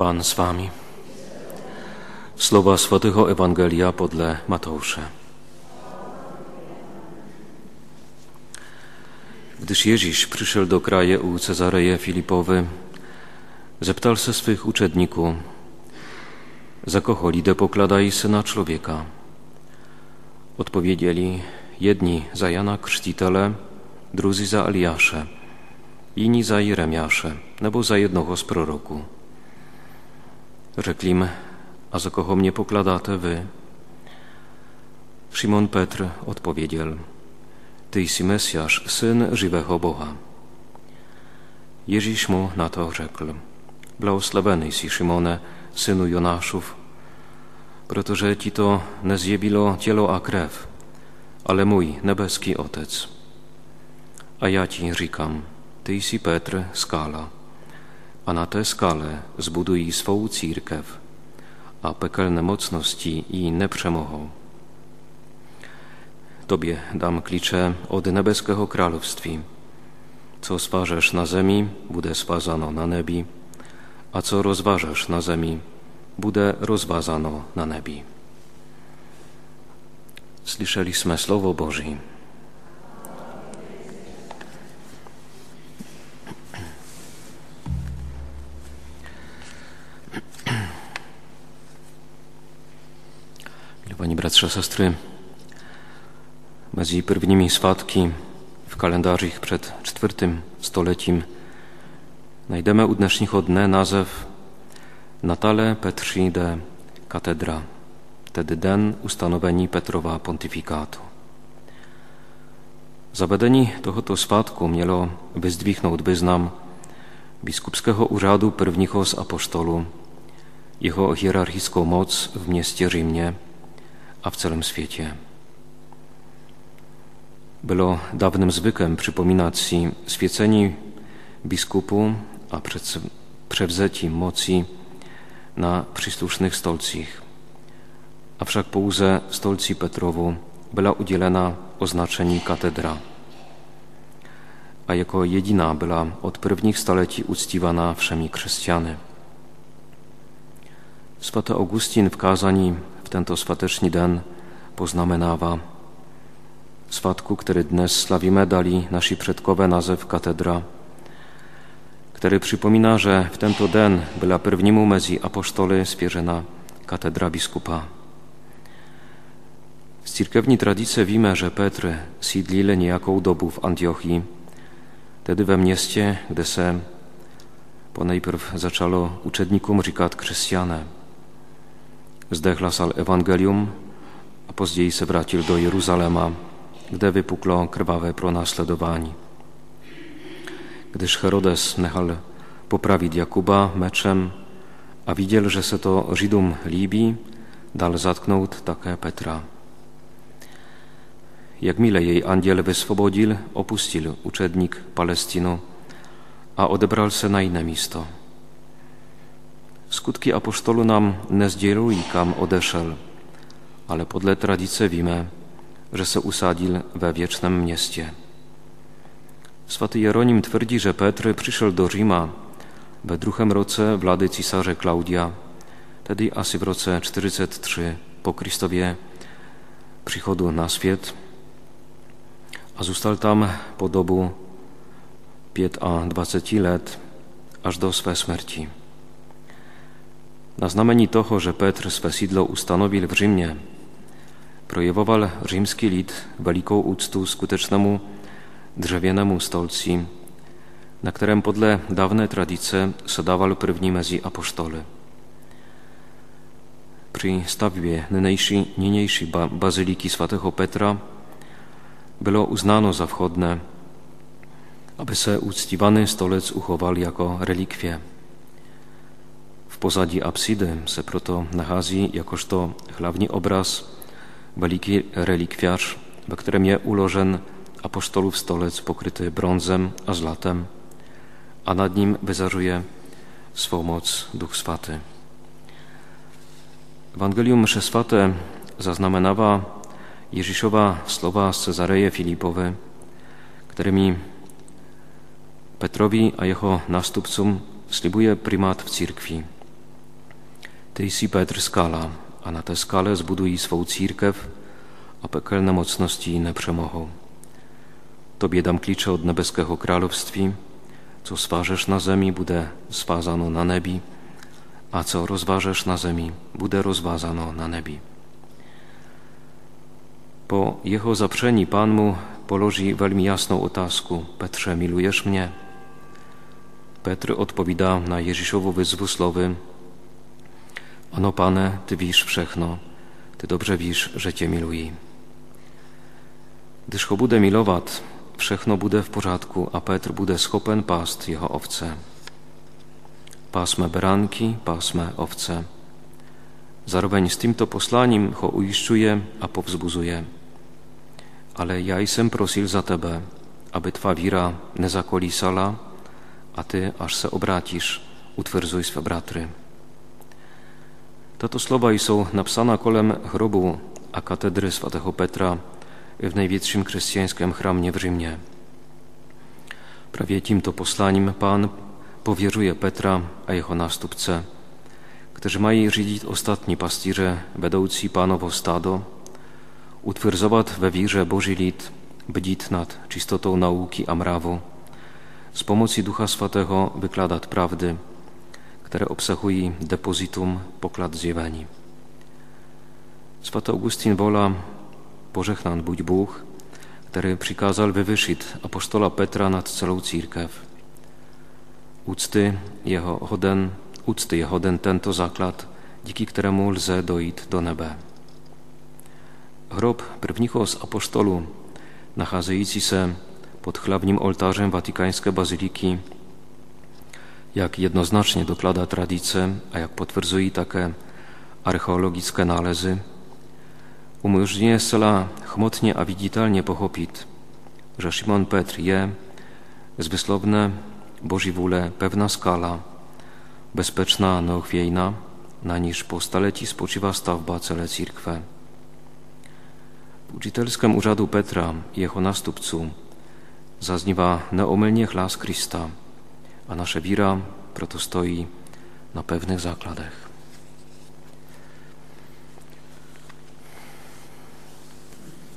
Pan z wami. Słowa Świętego Ewangelia podle Mateusza. Gdyż Jeziś przyszedł do kraje u Cezareje Filipowy, zeptal se swych uczedników, za kogo lidę pokladaj syna człowieka. Odpowiedzieli jedni za Jana Chrzcitele, drudzy za Eliasze, inni za Jeremiasze, nebo za jednoho z proroku. Řekli im, a za kogo mnie pokladate wy? Szymon Petr odpowiedział, Ty jsi Mesjasz, syn żywego Boha. Ježíš mu na to řekl, Blahoslavený jsi Szymone, synu Jonaszów, protože ti to nezjebilo tělo a krew, ale mój nebeski Otec. A ja ci říkam, ty jsi Petr, skala, a na té skale zbuduj swą církev, a pekelne mocności i nie przemohą. Tobie dam klicze od nebeskiego królestwi. Co sważesz na zemi, bude swazano na nebi, a co rozważasz na zemi, bude rozwazano na nebi. Słyszeliśmy Słowo Boże. Pani bratrze, sestry, mezi prvními svátky v kalendářích před čtvrtým stoletím najdeme u dnešního dne název Natale Petří de Katedra, tedy den ustanovení Petrova pontifikátu. Zavedení tohoto svátku mělo vyzdvihnout význam biskupského úřadu prvního z apoštolu, jeho hierarchickou moc v městě Římě a w całym świecie. Było dawnym zwykłem przypominać si świeceni biskupu, a przewzeci mocy na przysłusznych stolcich. A wszak po łze stolci Petrowu była udzielona oznaczeni katedra, a jako jedyna była od pierwszych stoleci uczciwana wszemi chrześcijany. Święty Augustin w kazani tento svatečný den poznamenává. Svatku, který dnes slavíme, dali naši předkové název katedra, který připomíná, že v tento den byla prvnímu mezi apoštoly svěřena katedra biskupa. Z církevní tradice víme, že Petr sídlil nějakou dobu v Antiochii, tedy ve městě, kde se ponejprv začalo učedníkům říkat křesťané zdechlasal Ewangelium, a později se vrátil do Jeruzalema, kde vypuklo krwawe pronásledování. Gdyż Herodes nechal poprawić Jakuba meczem, a widział, że se to Żydom líbí, dal zatknout také Petra. Jak mile jej angiel wyswobodził, opuścił uczednik Palestinu, a odebral se na inne misto. Skutki apoštolu nám nezdělují, kam odešel, ale podle tradice víme, że se usadil we wiecznym mieście. Swaty Jeronim twierdzi, że Petr przyszedł do Rzyma we druhém roce wlady císaře Klaudia, tedy asi w roce 43 po Kristowie przychodu na świat, a został tam po dobu 25 lat, aż do swej śmierci. Na znamení toho, że Petr swe sídlo ustanowił w Rzymie, projewował rzymski lid wielką uctu skutecznemu drzewienemu stolci, na którym podle dawne tradycje sadawał první mezi apoštole. Przy stawie niniejszej bazyliki Świętego Petra było uznano za wchodne, aby se uctiwany stolec uchował jako relikwie pozadí apsidy se proto nachází jakožto hlavní obraz veliký relikwiarz, ve którym je ulożen apoštolów stolec pokryty brązem a zlatem, a nad nim wyzarzuje swą moc Duch Swaty. Ewangelium Msze Swate zaznamenawa Ježišova slova z Cezareje Filipowe, którymi Petrowi a jeho nástupcům slibuje primát v církvi. Ty jsi Petr skala, a na té skale zbudují svou církev a pekelné mocnosti ji nepřemohou. Tobie dam klicze od nebeského království, co swarzesz na zemi, bude swazano na nebi, a co rozważesz na zemi, bude rozwazano na nebi. Po jeho zaprzeni Pan mu položi veľmi jasną otázku. Petrze, milujesz mnie? Petr odpowiada na Ježišovu wyzwu Ano, Pane, Ty wisz wszechno, Ty dobrze wisz, że Cię miluji. Gdyż ho bude milovat, všechno bude v pořádku a Petr bude schopen pást jeho ovce. Pásme beránky, pásme ovce. Zároveň s týmto posláním ho ujišťuje a povzbuzuje. Ale já jsem prosil za tebe, aby tvá víra nezakolísala a ty, až se obrátíš, utvrzuj své bratry. Tato slova jsou napsána kolem hrobu a katedry svatého Petra w największym chrześcijańskim chramie w Rzymie. Prawie tímto posláním Pan powieruje Petra a jeho nástupce, którzy mají řídit ostatní pastýře vedoucí pánovo stádo, utvrdzovat ve víře Boží lid, bdít nad čistotą nauki a mrawu, z pomocy Ducha Swatego wykładać prawdy, które obsahují depozitum poklad zjevení. Svatý Augustin wola Požehnán buď Bůh, který přikázal vyvyšit apostola Petra nad celou církev. Úcty jeho hoden, úcty je hoden tento základ, díky kterému lze dojít do nebe. Hrob prvního z apoštolů, nacházející se pod hlavním oltářem Watykańskiej Bazyliki, jak jednoznacznie doklada tradice a jak potvrzují také archeologické nálezy, umožňuje zcela chmotně a viditelně pochopit, że Szymon Petr je zmysłowne Bożí vůle pewna skala, bezpečná neochwiejna, na niż po staletí spoczywa stavba celé církve. W uczytelskim urzadu Petra i jeho nastupcu zazniwa neomylnie hlas Krista, a nasza wira proto stoi na pewnych zakładach.